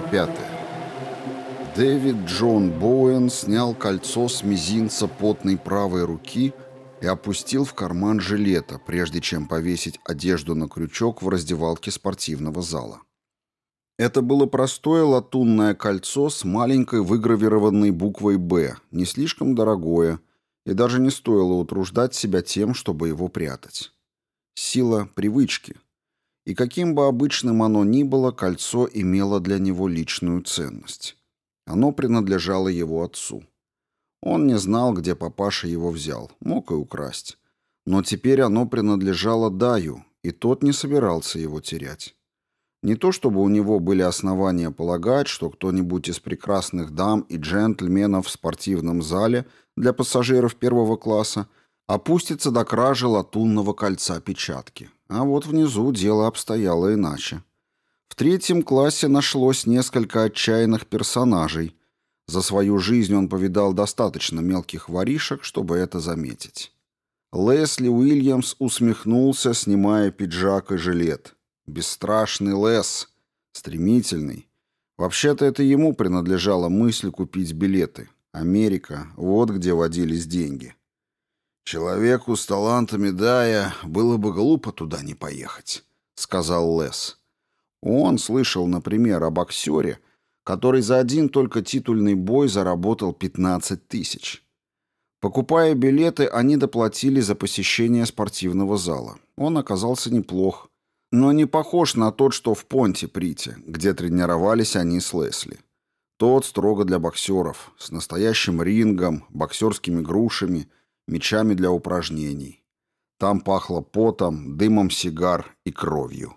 пятое. Дэвид Джон Боуэн снял кольцо с мизинца потной правой руки и опустил в карман жилета, прежде чем повесить одежду на крючок в раздевалке спортивного зала. Это было простое латунное кольцо с маленькой выгравированной буквой «Б», не слишком дорогое, и даже не стоило утруждать себя тем, чтобы его прятать. Сила привычки – и каким бы обычным оно ни было, кольцо имело для него личную ценность. Оно принадлежало его отцу. Он не знал, где папаша его взял, мог и украсть. Но теперь оно принадлежало Даю, и тот не собирался его терять. Не то чтобы у него были основания полагать, что кто-нибудь из прекрасных дам и джентльменов в спортивном зале для пассажиров первого класса – опустится до кражи латунного кольца печатки. А вот внизу дело обстояло иначе. В третьем классе нашлось несколько отчаянных персонажей. За свою жизнь он повидал достаточно мелких воришек, чтобы это заметить. Лесли Уильямс усмехнулся, снимая пиджак и жилет. Бесстрашный Лес, стремительный. Вообще-то это ему принадлежала мысль купить билеты. Америка, вот где водились деньги. «Человеку с талантами Дая было бы глупо туда не поехать», — сказал Лес. Он слышал, например, о боксере, который за один только титульный бой заработал 15 тысяч. Покупая билеты, они доплатили за посещение спортивного зала. Он оказался неплох, но не похож на тот, что в Понте-Прите, где тренировались они с Лесли. Тот строго для боксеров, с настоящим рингом, боксерскими грушами — мечами для упражнений. Там пахло потом, дымом сигар и кровью.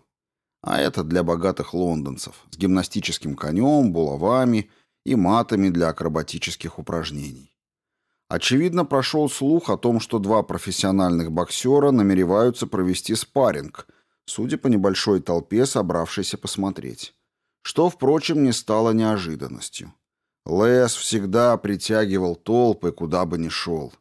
А это для богатых лондонцев с гимнастическим конем, булавами и матами для акробатических упражнений. Очевидно, прошел слух о том, что два профессиональных боксера намереваются провести спарринг, судя по небольшой толпе, собравшейся посмотреть. Что, впрочем, не стало неожиданностью. Лес всегда притягивал толпы, куда бы ни шел.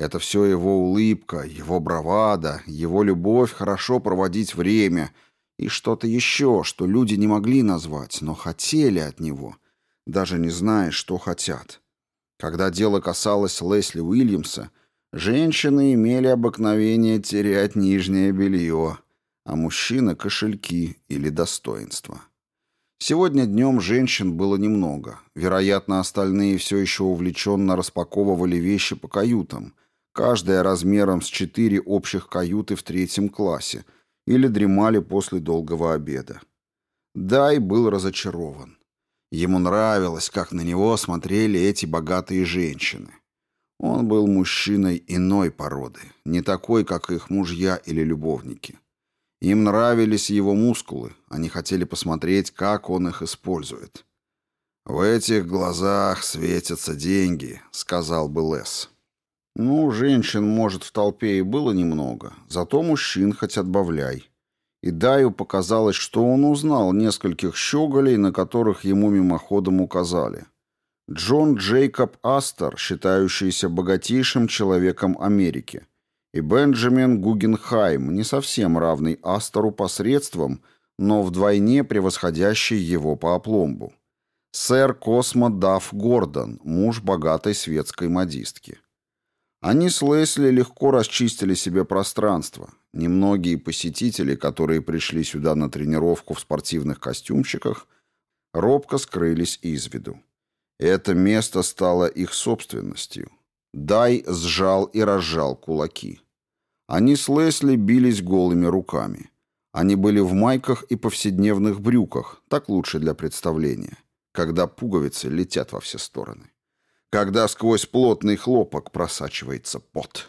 Это все его улыбка, его бравада, его любовь хорошо проводить время и что-то еще, что люди не могли назвать, но хотели от него, даже не зная, что хотят. Когда дело касалось Лесли Уильямса, женщины имели обыкновение терять нижнее белье, а мужчины — кошельки или достоинство. Сегодня днем женщин было немного. Вероятно, остальные все еще увлеченно распаковывали вещи по каютам — каждая размером с четыре общих каюты в третьем классе, или дремали после долгого обеда. Дай был разочарован. Ему нравилось, как на него смотрели эти богатые женщины. Он был мужчиной иной породы, не такой, как их мужья или любовники. Им нравились его мускулы, они хотели посмотреть, как он их использует. «В этих глазах светятся деньги», — сказал бы Лесс. Ну, женщин, может, в толпе и было немного, зато мужчин хоть отбавляй. И Даю показалось, что он узнал нескольких щеголей, на которых ему мимоходом указали. Джон Джейкоб Астер, считающийся богатейшим человеком Америки, и Бенджамин Гугенхайм, не совсем равный Астеру по средствам, но вдвойне превосходящий его по опломбу. Сэр Космо Дафф Гордон, муж богатой светской модистки. Они с Лесли легко расчистили себе пространство. Немногие посетители, которые пришли сюда на тренировку в спортивных костюмчиках, робко скрылись из виду. Это место стало их собственностью. Дай сжал и разжал кулаки. Они с Лесли бились голыми руками. Они были в майках и повседневных брюках, так лучше для представления, когда пуговицы летят во все стороны когда сквозь плотный хлопок просачивается пот.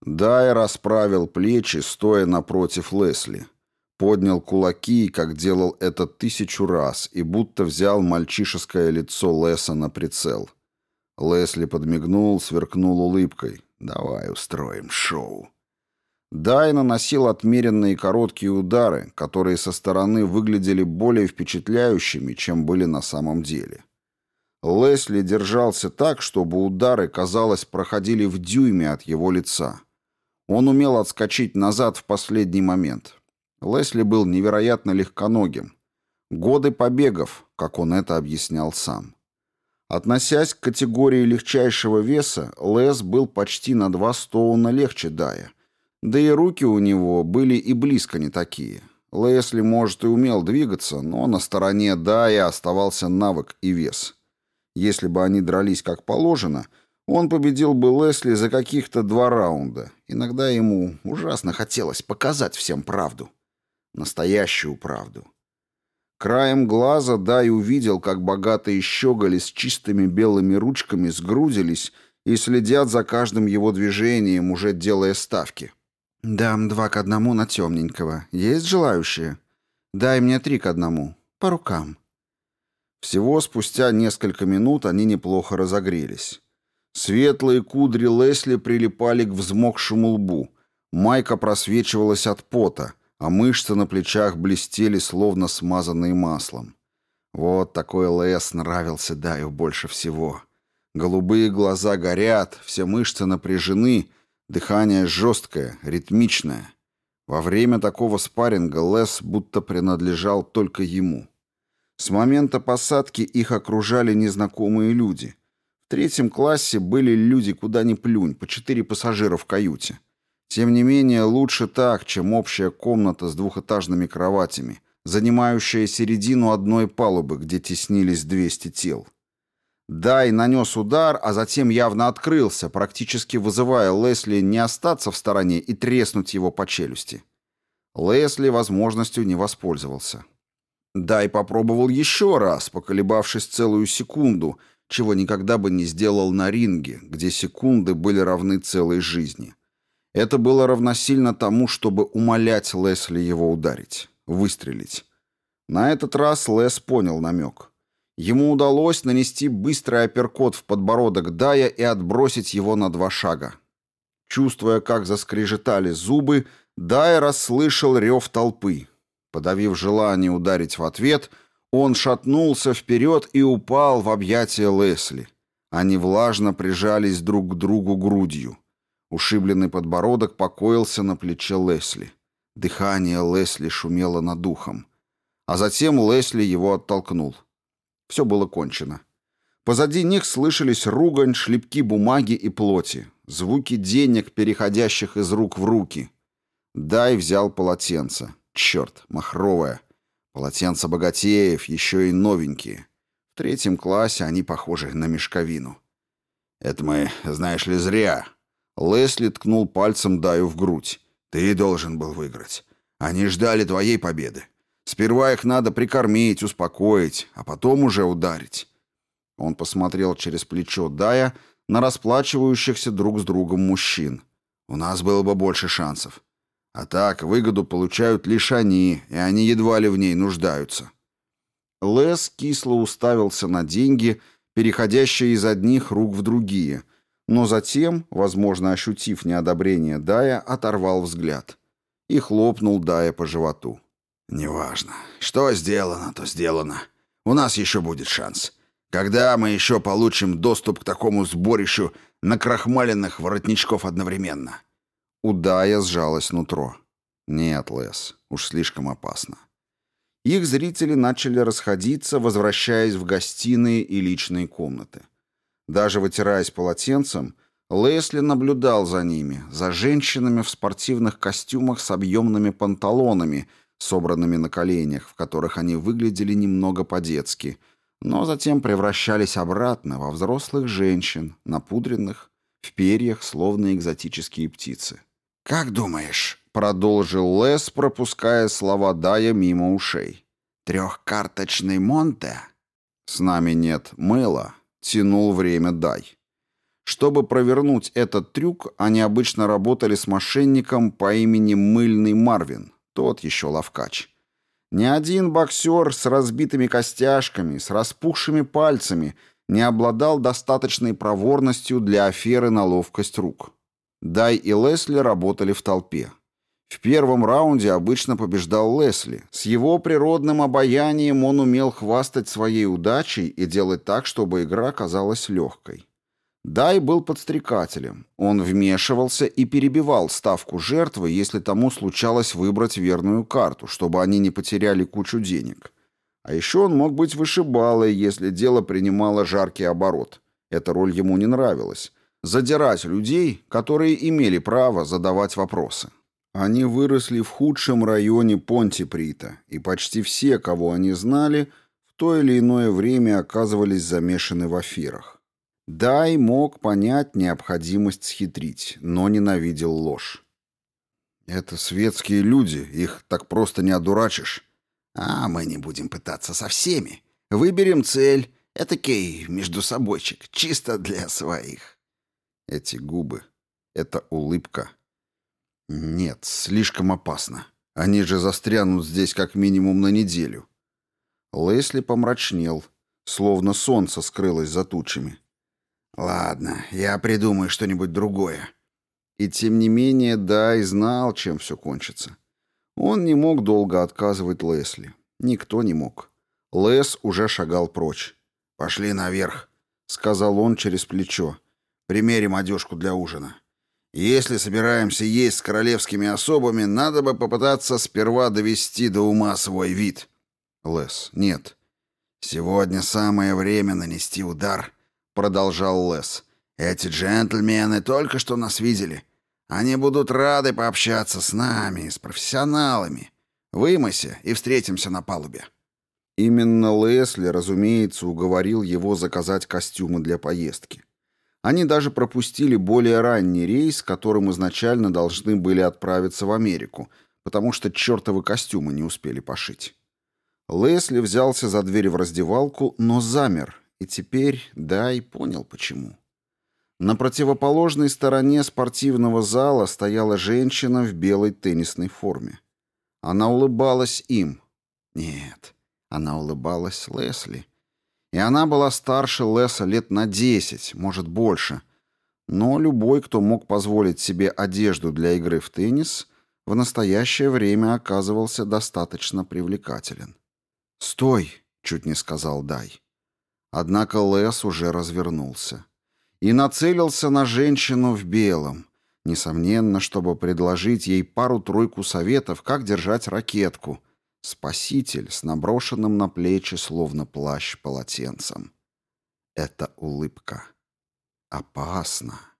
Дай расправил плечи, стоя напротив Лесли. Поднял кулаки, как делал это тысячу раз, и будто взял мальчишеское лицо Леса на прицел. Лесли подмигнул, сверкнул улыбкой. «Давай устроим шоу». Дай наносил отмеренные короткие удары, которые со стороны выглядели более впечатляющими, чем были на самом деле. Лесли держался так, чтобы удары, казалось, проходили в дюйме от его лица. Он умел отскочить назад в последний момент. Лесли был невероятно легконогим. Годы побегов, как он это объяснял сам. Относясь к категории легчайшего веса, Лес был почти на два стоуна легче Дая. Да и руки у него были и близко не такие. Лесли, может, и умел двигаться, но на стороне Дая оставался навык и вес. Если бы они дрались как положено, он победил бы Лесли за каких-то два раунда. Иногда ему ужасно хотелось показать всем правду. Настоящую правду. Краем глаза Дай увидел, как богатые щеголи с чистыми белыми ручками сгрудились и следят за каждым его движением, уже делая ставки. «Дам два к одному на темненького. Есть желающие?» «Дай мне три к одному. По рукам». Всего спустя несколько минут они неплохо разогрелись. Светлые кудри Лесли прилипали к взмокшему лбу. Майка просвечивалась от пота, а мышцы на плечах блестели, словно смазанные маслом. Вот такой Лес нравился Даю больше всего. Голубые глаза горят, все мышцы напряжены, дыхание жесткое, ритмичное. Во время такого спарринга Лес будто принадлежал только ему. С момента посадки их окружали незнакомые люди. В третьем классе были люди куда ни плюнь, по четыре пассажира в каюте. Тем не менее, лучше так, чем общая комната с двухэтажными кроватями, занимающая середину одной палубы, где теснились 200 тел. Дай нанес удар, а затем явно открылся, практически вызывая Лесли не остаться в стороне и треснуть его по челюсти. Лесли возможностью не воспользовался. Дай попробовал еще раз, поколебавшись целую секунду, чего никогда бы не сделал на ринге, где секунды были равны целой жизни. Это было равносильно тому, чтобы умолять Лесли его ударить, выстрелить. На этот раз Лес понял намек. Ему удалось нанести быстрый апперкот в подбородок Дая и отбросить его на два шага. Чувствуя, как заскрежетали зубы, Дай расслышал рев толпы, Подавив желание ударить в ответ, он шатнулся вперед и упал в объятия Лесли. Они влажно прижались друг к другу грудью. Ушибленный подбородок покоился на плече Лесли. Дыхание Лесли шумело над духом. А затем Лесли его оттолкнул. Все было кончено. Позади них слышались ругань, шлепки бумаги и плоти, звуки денег, переходящих из рук в руки. Дай взял полотенце. Черт, махровая. Полотенца богатеев, еще и новенькие. В третьем классе они похожи на мешковину. Это мы, знаешь ли, зря. Лесли ткнул пальцем Даю в грудь. Ты должен был выиграть. Они ждали твоей победы. Сперва их надо прикормить, успокоить, а потом уже ударить. Он посмотрел через плечо Дая на расплачивающихся друг с другом мужчин. У нас было бы больше шансов. А так, выгоду получают лишь они, и они едва ли в ней нуждаются. Лес кисло уставился на деньги, переходящие из одних рук в другие, но затем, возможно, ощутив неодобрение Дая, оторвал взгляд и хлопнул Дая по животу. «Неважно. Что сделано, то сделано. У нас еще будет шанс. Когда мы еще получим доступ к такому сборищу накрахмаленных воротничков одновременно?» Удая сжалась нутро. «Нет, Лес, уж слишком опасно». Их зрители начали расходиться, возвращаясь в гостиные и личные комнаты. Даже вытираясь полотенцем, Лесли наблюдал за ними, за женщинами в спортивных костюмах с объемными панталонами, собранными на коленях, в которых они выглядели немного по-детски, но затем превращались обратно во взрослых женщин, напудренных, в перьях, словно экзотические птицы. «Как думаешь?» — продолжил Лес, пропуская слова Дая мимо ушей. «Трехкарточный Монте?» «С нами нет мыла», — тянул время Дай. Чтобы провернуть этот трюк, они обычно работали с мошенником по имени Мыльный Марвин, тот еще ловкач. Ни один боксер с разбитыми костяшками, с распухшими пальцами не обладал достаточной проворностью для аферы на ловкость рук. Дай и Лесли работали в толпе. В первом раунде обычно побеждал Лесли. С его природным обаянием он умел хвастать своей удачей и делать так, чтобы игра казалась легкой. Дай был подстрекателем. Он вмешивался и перебивал ставку жертвы, если тому случалось выбрать верную карту, чтобы они не потеряли кучу денег. А еще он мог быть вышибалой, если дело принимало жаркий оборот. Эта роль ему не нравилась задирать людей, которые имели право задавать вопросы. Они выросли в худшем районе Понтиприта, и почти все, кого они знали, в то или иное время оказывались замешаны в аферах. Дай мог понять необходимость схитрить, но ненавидел ложь. «Это светские люди, их так просто не одурачишь». «А мы не будем пытаться со всеми. Выберем цель. Это кей между междусобойчик, чисто для своих». Эти губы, эта улыбка. Нет, слишком опасно. Они же застрянут здесь как минимум на неделю. Лесли помрачнел, словно солнце скрылось за тучами. «Ладно, я придумаю что-нибудь другое». И тем не менее, да, и знал, чем все кончится. Он не мог долго отказывать Лесли. Никто не мог. Лес уже шагал прочь. «Пошли наверх», — сказал он через плечо примере мадежку для ужина. Если собираемся есть с королевскими особами, надо бы попытаться сперва довести до ума свой вид. Лес, нет. Сегодня самое время нанести удар, продолжал Лес. Эти джентльмены только что нас видели. Они будут рады пообщаться с нами, с профессионалами. Вымойся и встретимся на палубе. Именно Лесли, разумеется, уговорил его заказать костюмы для поездки. Они даже пропустили более ранний рейс, которым изначально должны были отправиться в Америку, потому что чертовы костюмы не успели пошить. Лесли взялся за дверь в раздевалку, но замер, и теперь, да, и понял почему. На противоположной стороне спортивного зала стояла женщина в белой теннисной форме. Она улыбалась им. Нет, она улыбалась Лесли. — и она была старше Леса лет на 10, может больше. Но любой, кто мог позволить себе одежду для игры в теннис, в настоящее время оказывался достаточно привлекателен. «Стой!» — чуть не сказал Дай. Однако Лес уже развернулся. И нацелился на женщину в белом — несомненно, чтобы предложить ей пару-тройку советов, как держать ракетку, спаситель с наброшенным на плечи словно плащ полотенцем. Это улыбка. Опасно.